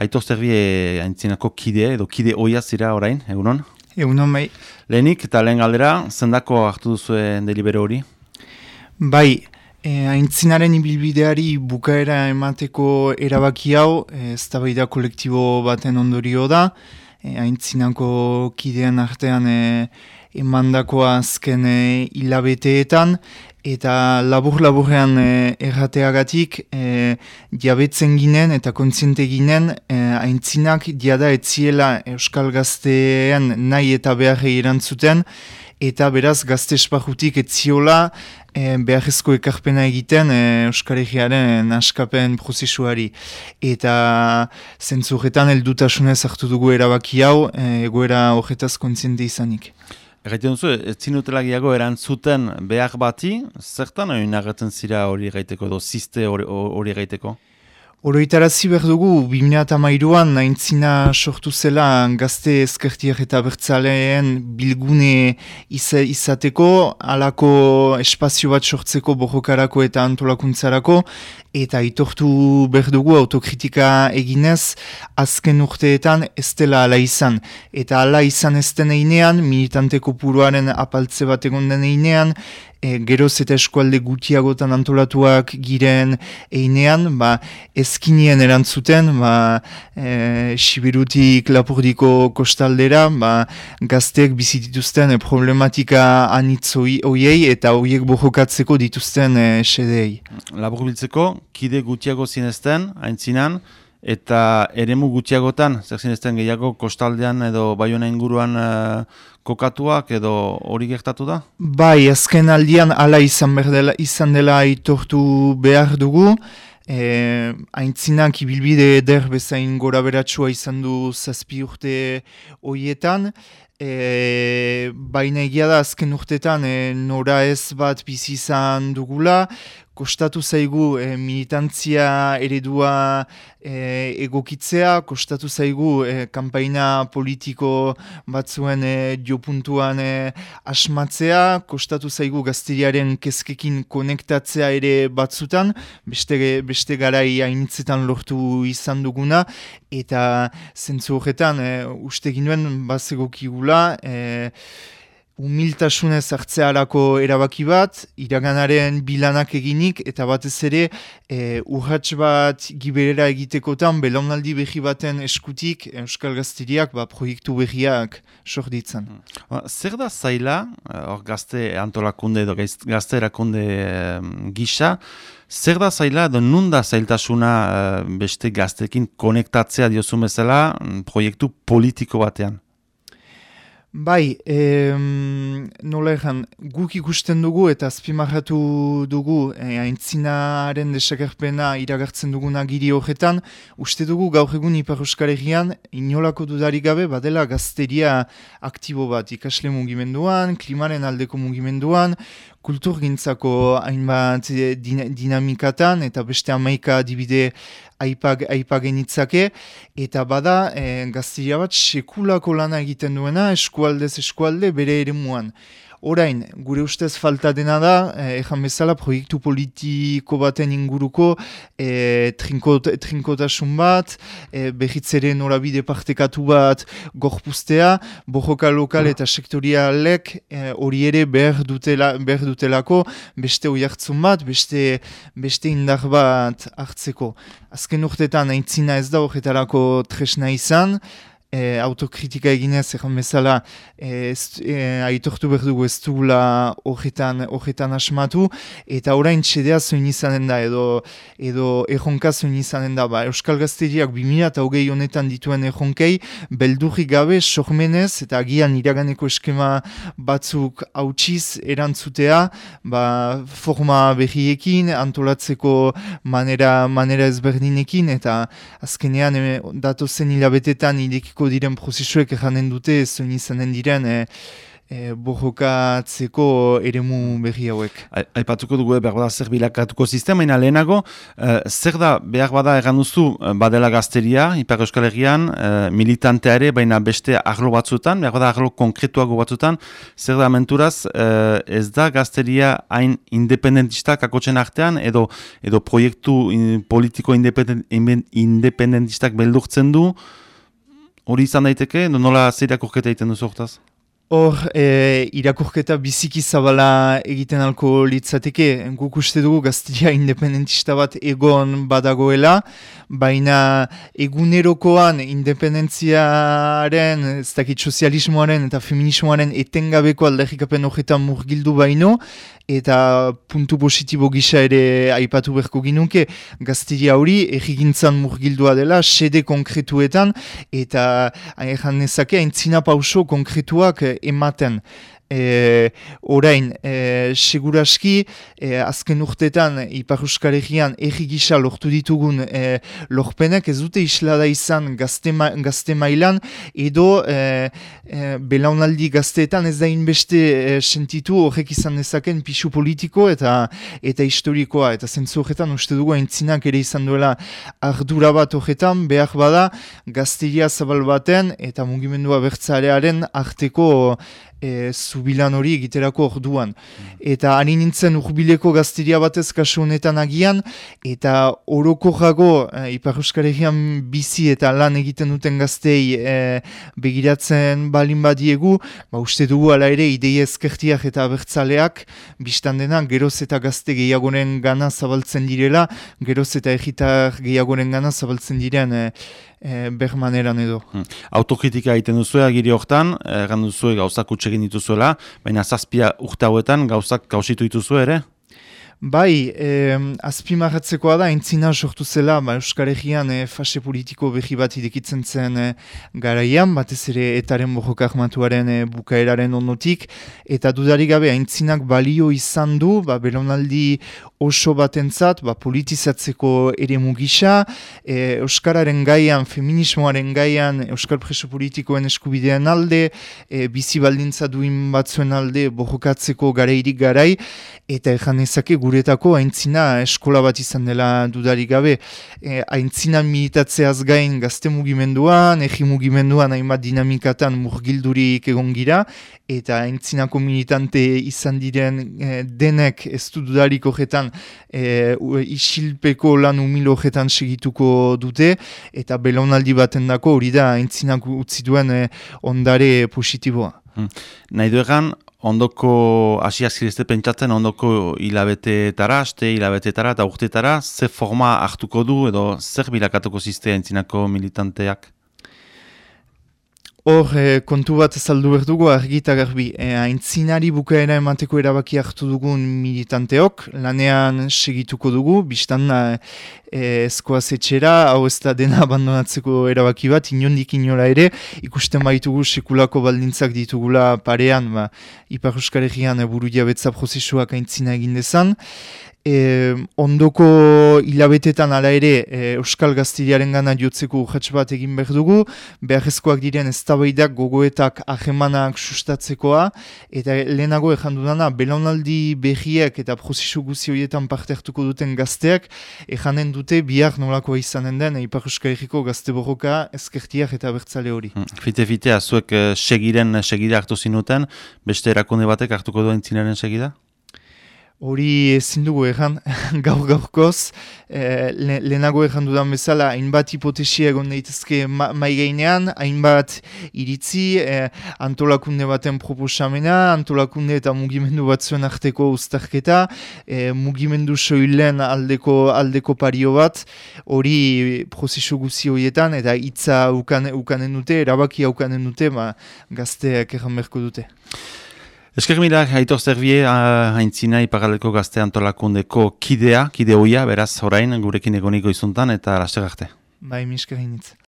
Aitor Zerbi e, aintzinako kide edo kide oia zira orain, egunon? Egunon bai. Lehenik eta lehen galdera, zendako hartu duzuen delibero hori? Bai, e, aintzinaren ibilbideari bukaera emateko erabaki hau, e, ez kolektibo baten ondorio da, e, aintzinako kidean artean e, emandakoa azken e, hilabeteetan, eta labur-laburrean e, errateagatik e, diabetzen ginen eta kontziente ginen e, aintzinak diada etziela Euskal Gazteen nahi eta beharrei erantzuten eta beraz gazte espajutik etziola e, beharrezko ekarpena egiten e, Euskal askapen prozesuari eta zentzurretan eldutasunez hartu dugu erabaki hau e, egoera horretaz kontziente izanik. Gaiten duzu, ez zinutelagiago erantzuten behar bati, zertan hori nagetzen zira hori gaiteko edo ziste hori gaiteko? Oroitarazi behar dugu, 2008an naintzina sortu zela gazte ezkertiak eta bertzaleen bilgune izateko, alako espazio bat sortzeko bojokarako eta antolakuntzarako, eta itortu behar dugu autokritika eginez, azken urteetan ez dela ala izan. Eta ala izan ez einean, militanteko puruaren apaltze bat egon den einean, e, geroz eta eskualde gutiagotan antolatuak giren einean, ba, ezkinien erantzuten, ba, e, Sibirutik lapurdiko kostaldera, ba, gazteek bizitituzten e, problematika anitzoi hoiei eta hoiek bojokatzeko dituzten e, sedei. Laburbiltzeko, kide gutiago zinezten, haintzinan, eta eremu gutxiagotan, zer zinezten gehiago kostaldean edo baiona inguruan uh, kokatuak edo hori gertatu da? Bai, azken aldian ala izan, berdela, izan dela aitortu behar dugu, E, aintzinak ibilbide eder bezain gora beratsua izan du zazpi urte hoietan, e, baina egia da azken urtetan e, nora ez bat bizi izan dugula, kostatu zaigu e, militantzia eredua e, egokitzea, kostatu zaigu e, kampaina politiko batzuen e, diopuntuan e, asmatzea, kostatu zaigu gazteriaren kezkekin konektatzea ere batzutan, beste, beste garai hainitzetan lortu izan duguna, eta zentzu horretan e, uste ginuen bazegokigula, e, humiltasunez hartzearako erabaki bat, iraganaren bilanak eginik, eta batez ere e, urratx bat giberera egitekotan, belaunaldi behi baten eskutik Euskal Gaztiriak ba, proiektu behiak sorditzen. Ba, zer da zaila, eh, hor gazte antolakunde edo gazte erakunde gisa, zer da zaila edo nun da zailtasuna eh, beste gaztekin konektatzea diozumezela mm, proiektu politiko batean? Bai, e, nola egan, guk ikusten dugu eta azpimarratu dugu e, aintzinaren desagerpena iragartzen duguna giri horretan, uste dugu gaur egun Ipar Euskal Herrian inolako dudarik gabe badela gazteria aktibo bat ikasle mugimenduan, klimaren aldeko mugimenduan, kulturgintzako hainbat dinamikatan eta beste amaika dibide aipag, aipagenitzake eta bada e, gaztia bat sekulako lana egiten duena eskualdez eskualde bere ere muan. Orain, gure ustez falta dena da, eh, ejan bezala, proiektu politiko baten inguruko eh, trinkot, trinkotasun bat, eh, behitzere norabide partekatu bat gorpustea, bojoka lokal eta sektorialek eh, hori ere behar, dutela, behar dutelako beste oiartzun bat, beste, beste indar bat hartzeko. Azken urtetan, aintzina ez da horretarako tresna izan, e, autokritika eginez, egan bezala, e, e, aitortu behar dugu ez dugula horretan asmatu, eta orain txedea zuen izanen da, edo, edo erronka zuen izanen da, ba, Euskal Gazteriak 2000 eta hogei honetan dituen erronkei, beldurri gabe, sormenez, eta agian iraganeko eskema batzuk hautsiz erantzutea, ba, forma berriekin, antolatzeko manera, manera ezberdinekin, eta azkenean, e, datozen hilabetetan, idekiko diren prozesuek janen dute, zuen izanen diren, e, e, bojokatzeko eremu berri hauek. Aipatuko dugu behar bada zer bilakatuko sistema, ina lehenago, uh, zer da behar bada egan duzu badela gazteria, Ipar Euskal Herrian, uh, militantea ere, baina beste arlo batzutan, behar bada arlo konkretuago batzutan, zer da menturaz, ez da gazteria hain independentista kakotzen artean, edo edo proiektu in, politiko independent, independentistak beldurtzen du, hori izan daiteke, nola zeirak urketa egiten duzu hortaz? Hor, e, irakurketa biziki zabala egiten alko litzateke, guk uste dugu gazteria independentista bat egon badagoela, baina egunerokoan independentziaren, ez dakit sozialismoaren eta feminismoaren etengabeko aldarrikapen horretan murgildu baino, eta puntu positibo gisa ere aipatu berko ginuke, gazteria hori egigintzan murgildua dela, sede konkretuetan, eta aheran nezake, entzina pauso konkretuak ematen e, orain, e, seguraski, e, azken urtetan, Ipar Euskal Herrian, erri gisa lortu ditugun e, lorpenek, ez dute islada izan gazte, ma, gazte mailan, edo e, e, belaunaldi gazteetan ez da inbeste e, sentitu horrek izan nezaken pixu politiko eta eta historikoa, eta zentzu horretan uste dugu aintzinak ere izan duela ardura bat horretan, behar bada gazteria zabal baten eta mugimendua bertzarearen arteko e, zubilan hori egiterako orduan. Eta ani nintzen urbileko gazteria batez kasu honetan agian, eta oroko jago e, Ipar bizi eta lan egiten duten gaztei e, begiratzen balin badiegu, ba uste dugu ala ere ideia ezkertiak eta abertzaleak, biztan dena geroz eta gazte gehiagoren gana zabaltzen direla, geroz eta egitar gehiagoren gana zabaltzen diren e, e, bermaneran edo. Hmm. Autokritika egiten duzu giri hortan, egan duzu gauzak utxegin dituzuela, baina zazpia urte hauetan gauzak gauzitu dituzu ere? Bai, eh, azpimarratzekoa da, entzina sortu zela, ba, Euskal Herrian eh, fase politiko behi bat idekitzen zen eh, garaian, batez ere etaren bojok ahmatuaren eh, bukaeraren ondotik, eta dudarik gabe, entzinak balio izan du, ba, belonaldi oso batentzat, ba, politizatzeko ere mugisa, eh, Euskararen gaian, feminismoaren gaian, Euskal preso politikoen eskubidean alde, eh, bizi baldintza duin batzuen alde, bojokatzeko garairik garai, eta ezan ezake guretako aintzina eskola bat izan dela dudarik gabe. E, aintzina militatzeaz gain gazte mugimenduan, egi mugimenduan hainbat dinamikatan murgildurik egon gira, eta aintzinako militante izan diren e, denek ez du dudarik horretan e, isilpeko lan umil horretan segituko dute, eta belaunaldi baten dako hori da aintzinak utzi duen e, ondare positiboa. Hmm. Nahi egan, ondoko hasiak zirezte pentsatzen, ondoko hilabetetara, aste hilabetetara eta urtetara, ze forma hartuko du edo zer bilakatuko ziztea entzinako militanteak? Hor, e, kontu bat ezaldu behar dugu argita garbi. E, aintzinari bukaera emateko erabaki hartu dugun militanteok, lanean segituko dugu, biztan e, ezkoa zetxera, hau ez da dena abandonatzeko erabaki bat, inondik inola ere, ikusten baitugu sekulako baldintzak ditugula parean, ba, Ipar Euskal Herrian buru jabetza prozesuak aintzina egin dezan, E, ondoko hilabetetan ala ere e, Euskal Gaztiriaren gana jotzeko urratx bat egin behar dugu, beharrezkoak diren ez gogoetak ahemanak sustatzekoa, eta lehenago dudana, belaunaldi behiek eta prozesu guzi horietan parte hartuko duten gazteak, ejanen dute bihar nolakoa izanen den, Ipar Euskal Herriko gazte borroka ezkertiak eta bertzale hori. Hmm, fite-fite, azuek uh, segiren segida hartu zinuten, beste erakunde batek hartuko duen zinaren segida? Hori ezin dugu egan, gaur gaurkoz, eh, lehenago egan dudan bezala, hainbat hipotesia egon daitezke ma maigeinean, hainbat iritzi, eh, antolakunde baten proposamena, antolakunde eta mugimendu batzuen arteko ustarketa, eh, mugimendu soilen aldeko, aldeko pario bat, hori prozesu guzi horietan, eta hitza ukanen, dute, erabaki ukanen dute, ma, gazteak egan berko dute. Esker mila, Aitor Zerbie, haintzina ipagaleko gazte antolakundeko kidea, kide hoia, beraz, orain, gurekin egoniko izuntan, eta laste Bai, miska